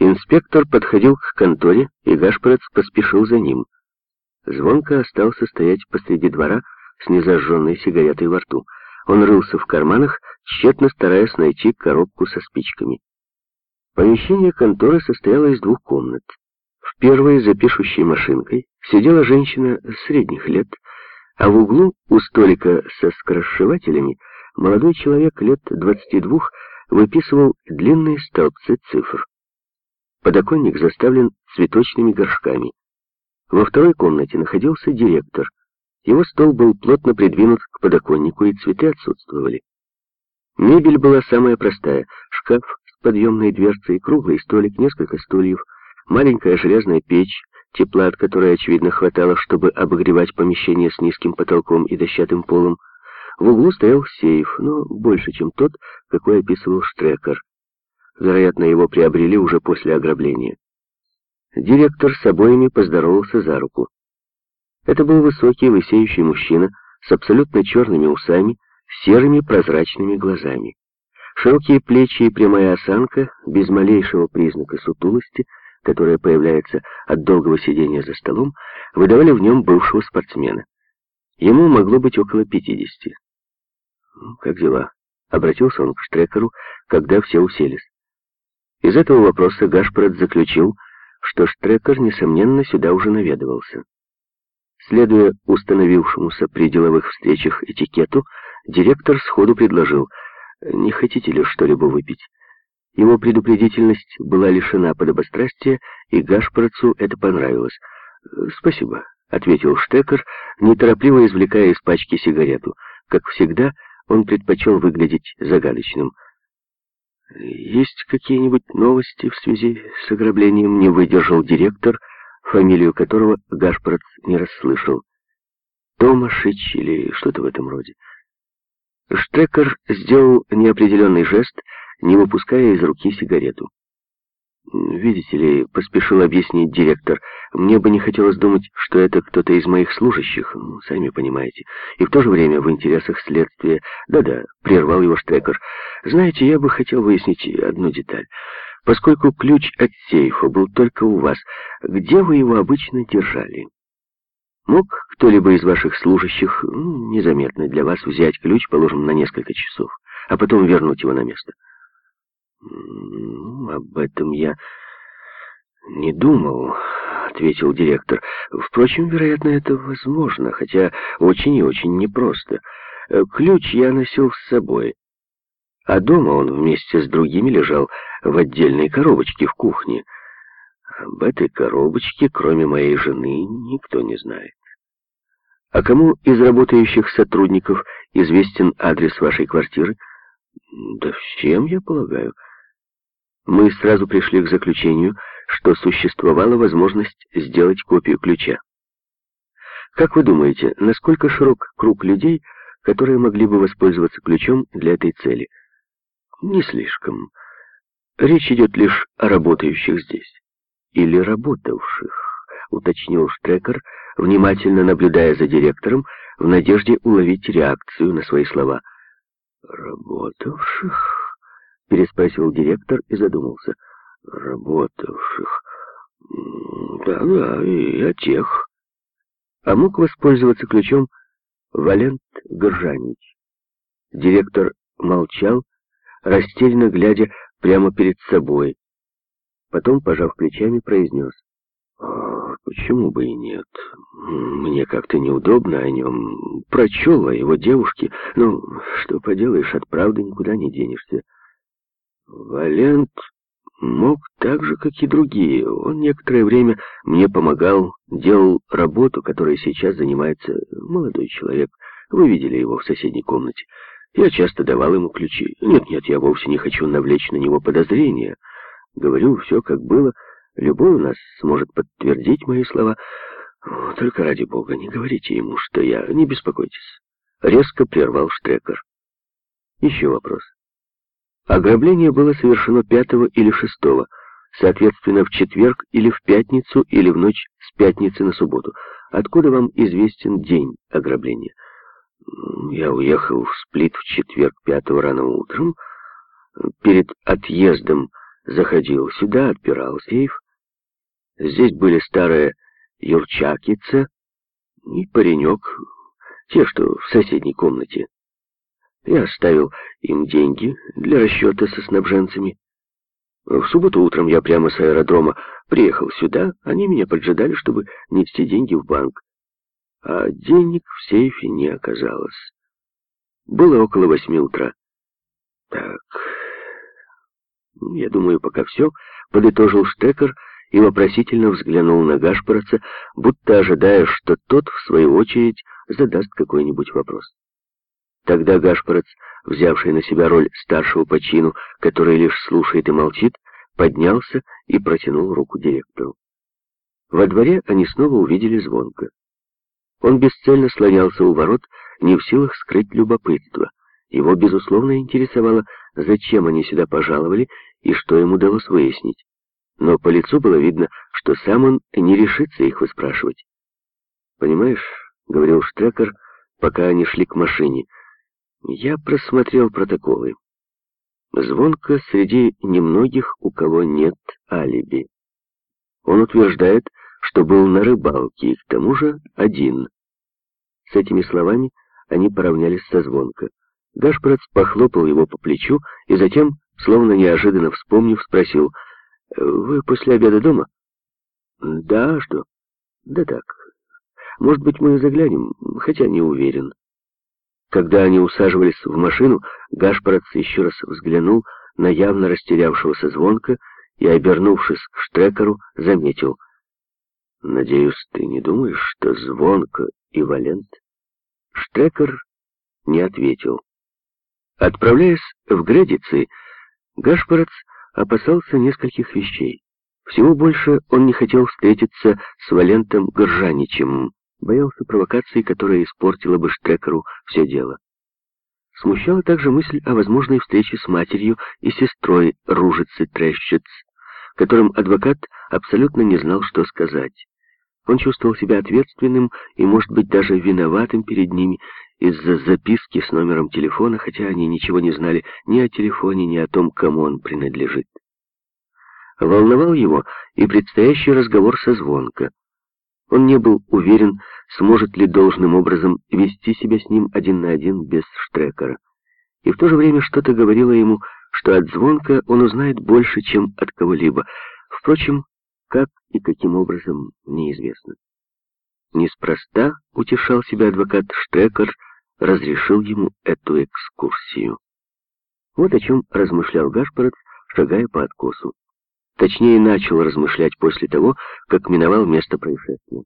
Инспектор подходил к конторе, и Гашпорец поспешил за ним. Звонко остался стоять посреди двора с незажженной сигаретой во рту. Он рылся в карманах, тщетно стараясь найти коробку со спичками. Помещение конторы состояло из двух комнат. В первой, за пишущей машинкой, сидела женщина средних лет, а в углу, у столика со скоросшивателями, молодой человек лет 22 выписывал длинные столбцы цифр. Подоконник заставлен цветочными горшками. Во второй комнате находился директор. Его стол был плотно придвинут к подоконнику, и цветы отсутствовали. Мебель была самая простая. Шкаф с подъемной дверцей, круглый столик, несколько стульев, маленькая железная печь, тепла от которой, очевидно, хватало, чтобы обогревать помещение с низким потолком и дощатым полом. В углу стоял сейф, но больше, чем тот, какой описывал Штрекер. Вероятно, его приобрели уже после ограбления. Директор с обоими поздоровался за руку. Это был высокий, лысеющий мужчина с абсолютно черными усами, серыми прозрачными глазами. Широкие плечи и прямая осанка, без малейшего признака сутулости, которая появляется от долгого сидения за столом, выдавали в нем бывшего спортсмена. Ему могло быть около пятидесяти. «Ну, «Как дела?» — обратился он к Штрекеру, когда все уселись. Из этого вопроса Гашпорт заключил, что Штрекер, несомненно, сюда уже наведывался. Следуя установившемуся при деловых встречах этикету, директор сходу предложил, «Не хотите ли что-либо выпить?» Его предупредительность была лишена подобострастия, и Гашпорцу это понравилось. «Спасибо», — ответил Штекер, неторопливо извлекая из пачки сигарету. Как всегда, он предпочел выглядеть загадочным. «Есть какие-нибудь новости в связи с ограблением?» Не выдержал директор, фамилию которого Гашпорт не расслышал. Томашич или что-то в этом роде. Штекер сделал неопределенный жест, не выпуская из руки сигарету. «Видите ли», — поспешил объяснить директор, «мне бы не хотелось думать, что это кто-то из моих служащих, ну, сами понимаете, и в то же время в интересах следствия...» «Да-да», — прервал его Штрекер, «знаете, я бы хотел выяснить одну деталь. Поскольку ключ от сейфа был только у вас, где вы его обычно держали? Мог кто-либо из ваших служащих, ну, незаметно для вас, взять ключ, положим, на несколько часов, а потом вернуть его на место?» «Об этом я не думал», — ответил директор. «Впрочем, вероятно, это возможно, хотя очень и очень непросто. Ключ я носил с собой, а дома он вместе с другими лежал в отдельной коробочке в кухне. Об этой коробочке, кроме моей жены, никто не знает. А кому из работающих сотрудников известен адрес вашей квартиры? Да всем, я полагаю. Мы сразу пришли к заключению, что существовала возможность сделать копию ключа. Как вы думаете, насколько широк круг людей, которые могли бы воспользоваться ключом для этой цели? Не слишком. Речь идет лишь о работающих здесь. Или работавших, уточнил Штрекер, внимательно наблюдая за директором, в надежде уловить реакцию на свои слова. «Работавших?» Переспросил директор и задумался. Работавших. Да-да, и о тех. А мог воспользоваться ключом Валент Горжанич. Директор молчал, растерянно глядя прямо перед собой. Потом, пожав плечами, произнес. «А, «Почему бы и нет? Мне как-то неудобно о нем. Прочел о его девушке. Ну, что поделаешь, от правды никуда не денешься». Валент мог так же, как и другие. Он некоторое время мне помогал, делал работу, которой сейчас занимается молодой человек. Вы видели его в соседней комнате. Я часто давал ему ключи. Нет-нет, я вовсе не хочу навлечь на него подозрения. Говорю все, как было. Любой у нас сможет подтвердить мои слова. Только ради бога, не говорите ему, что я... Не беспокойтесь. Резко прервал Штрекер. Еще вопрос. Ограбление было совершено 5 или 6, соответственно, в четверг или в пятницу, или в ночь с пятницы на субботу. Откуда вам известен день ограбления? Я уехал в Сплит в четверг 5 рано утром. Перед отъездом заходил сюда, отпирал сейф. Здесь были старая Юрчакица и паренек, те, что в соседней комнате. Я оставил им деньги для расчета со снабженцами. В субботу утром я прямо с аэродрома приехал сюда, они меня поджидали, чтобы нести деньги в банк. А денег в сейфе не оказалось. Было около восьми утра. Так, я думаю, пока все, подытожил Штекер и вопросительно взглянул на Гашпороца, будто ожидая, что тот, в свою очередь, задаст какой-нибудь вопрос. Тогда Гашпорец, взявший на себя роль старшего по чину, который лишь слушает и молчит, поднялся и протянул руку директору. Во дворе они снова увидели звонко. Он бесцельно слонялся у ворот, не в силах скрыть любопытство. Его, безусловно, интересовало, зачем они сюда пожаловали и что ему удалось выяснить. Но по лицу было видно, что сам он не решится их выспрашивать. «Понимаешь», — говорил Штрекер, пока они шли к машине, — «я просмотрел протоколы. Звонко среди немногих, у кого нет алиби. Он утверждает, что был на рыбалке и к тому же один. С этими словами они поравнялись со звонко. Гашпрац похлопал его по плечу и затем, словно неожиданно вспомнив, спросил, «Вы после обеда дома?» «Да, что?» «Да так. Может быть, мы заглянем, хотя не уверен». Когда они усаживались в машину, Гашпрац еще раз взглянул на явно растерявшегося звонка и, обернувшись к Штрекеру, заметил — Надеюсь, ты не думаешь, что звонко и Валент? Штекер не ответил. Отправляясь в Гредицы, Гашпорец опасался нескольких вещей. Всего больше он не хотел встретиться с Валентом Горжаничем, боялся провокации, которая испортила бы Штрекеру все дело. Смущала также мысль о возможной встрече с матерью и сестрой Ружицы Трещиц, которым адвокат абсолютно не знал, что сказать. Он чувствовал себя ответственным и, может быть, даже виноватым перед ними из-за записки с номером телефона, хотя они ничего не знали ни о телефоне, ни о том, кому он принадлежит. Волновал его и предстоящий разговор со Звонко. Он не был уверен, сможет ли должным образом вести себя с ним один на один без Штрекера. И в то же время что-то говорило ему, что от Звонка он узнает больше, чем от кого-либо. Впрочем, как и каким образом, неизвестно. Неспроста, утешал себя адвокат Штрекер, разрешил ему эту экскурсию. Вот о чем размышлял Гашпорот, шагая по откосу. Точнее, начал размышлять после того, как миновал место происшествия.